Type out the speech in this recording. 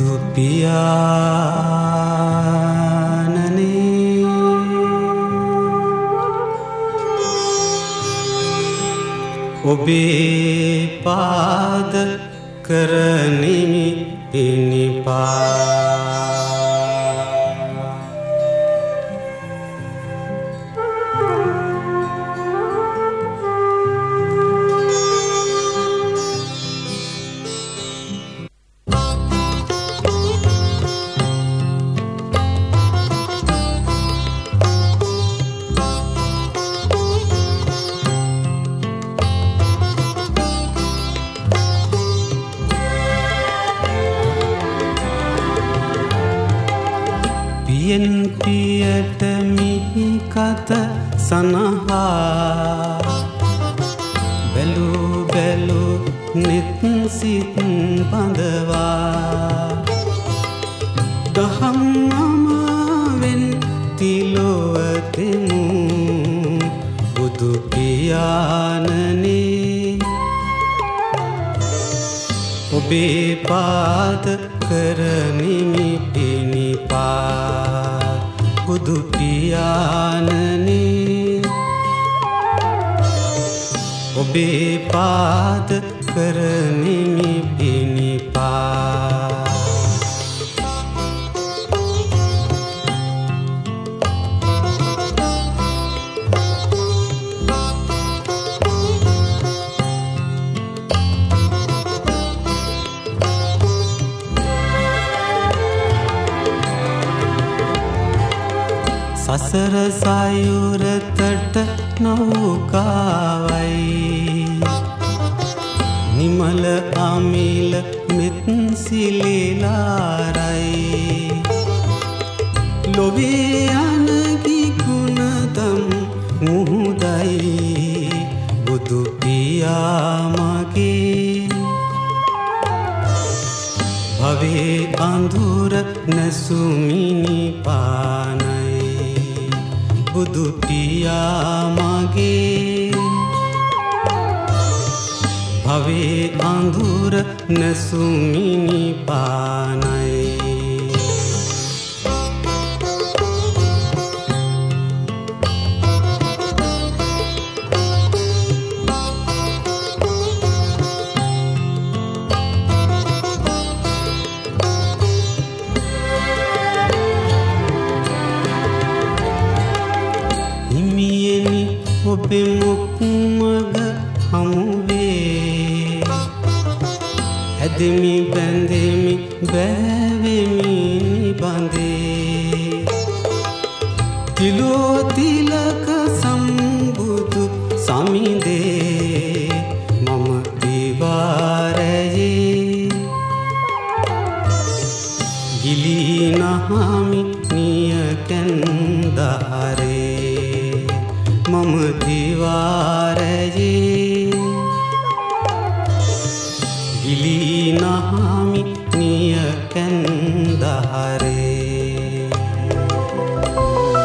බුදුපියානනේ ඔබේ පාද කරනිමි පිණිපා. පියෙන්පියට මිහි කත සනහා. බැලු බැලු නෙත්සිත් බඳවා. දහම් අමාවෙන් තිලොවතෙමු බුදුපියානනේ ඔබේ පාද කරනිමි පිණිපා. බුදුපියානනේ ඔබේ පාද කරනිමි පිණිපා සසර සයුරතට නෞකාවයි නිමල අමිල මෙත්සිලිලාරයි ලොවේ අනගිකුණදම් මුහුදයි. බුදුපියාමගේ භවේ අඳුර නැසුමිනි පානයි බුදුපියාමගේ භවේ අඳුර නැසුමිනි පානයි. ඔබෙ මුක්මග හමුවේ. ඇදමි බැඳෙමි බෑවෙමි බඳේ. තිලෝතිලක සම්බුදු සමිදේ මම දිවාරයේ. ගිලිනහමි නියකැන්දාරේ दीवा ये गी नहामितिरे